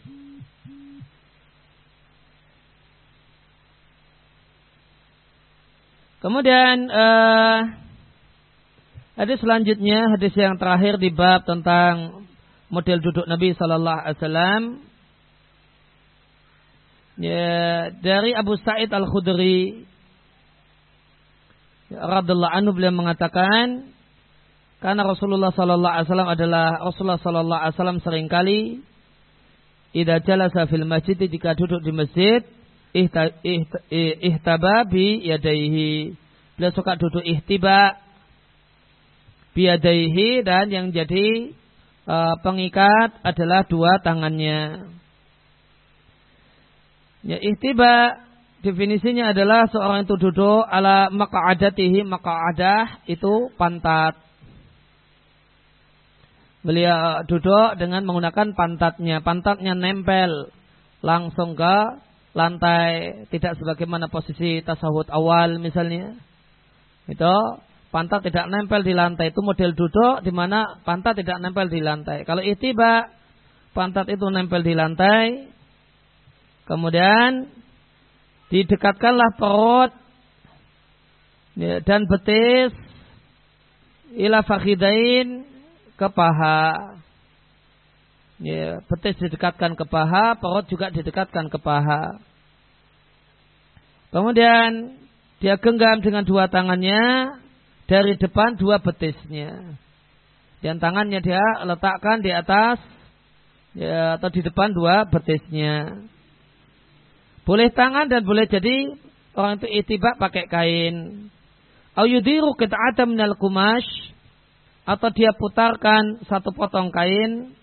Kemudian uh, hadis selanjutnya hadis yang terakhir di bab tentang model duduk Nabi Sallallahu Alaihi Wasallam ya, dari Abu Sa'id Al Khudri radhiallahu anhu beliau mengatakan karena Rasulullah sallallahu alaihi wasallam adalah Rasulullah sallallahu alaihi wasallam sering kali idza jalasa fil masjid jika duduk di masjid ihtaba bi yadaihi beliau suka duduk ihtiba bi yadaihi dan yang jadi uh, pengikat adalah dua tangannya. Ya ihtiba definisinya adalah seorang itu duduk ala maka'adatihi maka'adah itu pantat. Beliau duduk dengan menggunakan pantatnya. Pantatnya nempel langsung ke lantai. Tidak sebagaimana posisi tasawuf awal misalnya. Itu pantat tidak nempel di lantai. Itu model duduk di mana pantat tidak nempel di lantai. Kalau itiba pantat itu nempel di lantai. Kemudian didekatkanlah perut ya, dan betis ila fakhidain ke paha. Ya, betis didekatkan ke paha, perut juga didekatkan ke paha. Kemudian dia genggam dengan dua tangannya dari depan dua betisnya. Dan tangannya dia letakkan di atas ya, atau di depan dua betisnya. Boleh tangan dan boleh jadi orang itu itibak pakai kain. Au yudiru ada minal kumash atau dia putarkan satu potong kain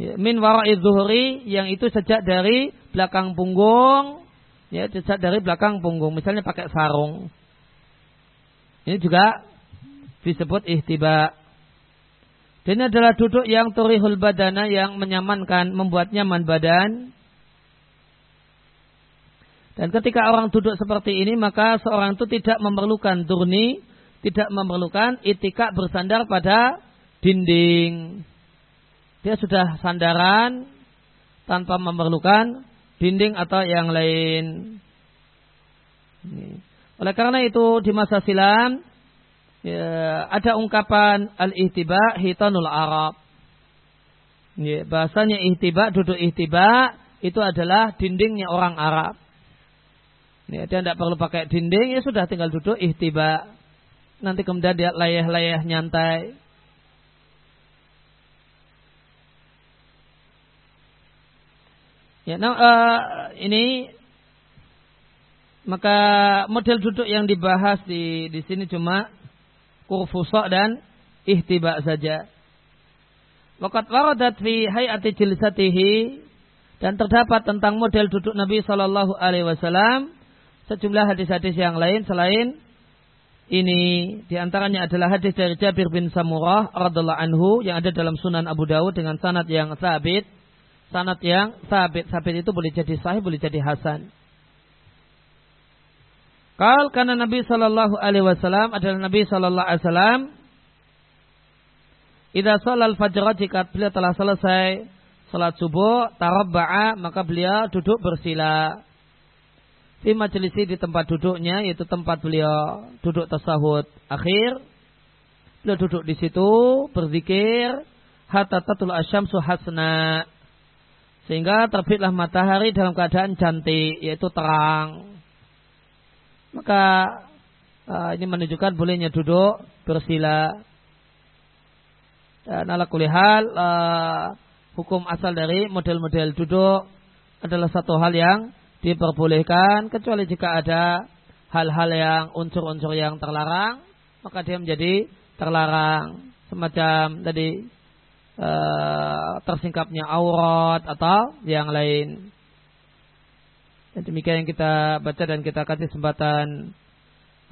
ya, min wara'i zuhri yang itu sejak dari belakang punggung ya sejak dari belakang punggung misalnya pakai sarung. Ini juga disebut ihtiba dan ini adalah duduk yang turihul badana yang menyamankan membuat nyaman badan dan ketika orang duduk seperti ini, maka seorang itu tidak memerlukan durni, tidak memerlukan itikak bersandar pada dinding. Dia sudah sandaran tanpa memerlukan dinding atau yang lain. Oleh karena itu di masa silam ya, ada ungkapan al-ihtiba hitanul Arab. Ya, bahasanya ihtiba, duduk ihtiba itu adalah dindingnya orang Arab. Ya, dia tidak perlu pakai dinding, ya sudah tinggal duduk ihtiba. Nanti kemudian dia layah-layah nyantai. Ya, nah, uh, ini maka model duduk yang dibahas di di sini cuma kurfusok dan ihtiba saja. Waqat waradat fi hayati jilsatihi dan terdapat tentang model duduk Nabi Shallallahu alaihi wasallam sejumlah hadis-hadis yang lain selain ini di antaranya adalah hadis dari Jabir bin Samurah radhiallahu anhu yang ada dalam Sunan Abu Dawud dengan sanad yang sabit. Sanad yang sabit. Sabit itu boleh jadi sahih, boleh jadi hasan. Kal karena Nabi Shallallahu Alaihi Wasallam adalah Nabi Shallallahu Alaihi Wasallam. Ida al fajr jika beliau telah selesai salat subuh tarabba'a maka beliau duduk bersila. Di majelisi di tempat duduknya yaitu tempat beliau duduk tasahud akhir. Beliau duduk di situ berzikir hatta tatul asyamsu hasna sehingga terbitlah matahari dalam keadaan cantik yaitu terang. Maka uh, ini menunjukkan bolehnya duduk bersila. Dan ala kulihal uh, hukum asal dari model-model duduk adalah satu hal yang diperbolehkan kecuali jika ada hal-hal yang unsur-unsur yang terlarang maka dia menjadi terlarang. Semacam tadi e, tersingkapnya aurat atau yang lain. Dan demikian yang kita baca dan kita kasih kesempatan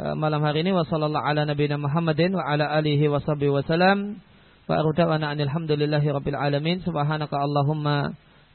e, malam hari ini. Wasallallahu ala nabiyina Muhammadin wa ala alihi wasallam wa ardawana alhamdulillahi rabbil alamin. Subhanaka allahumma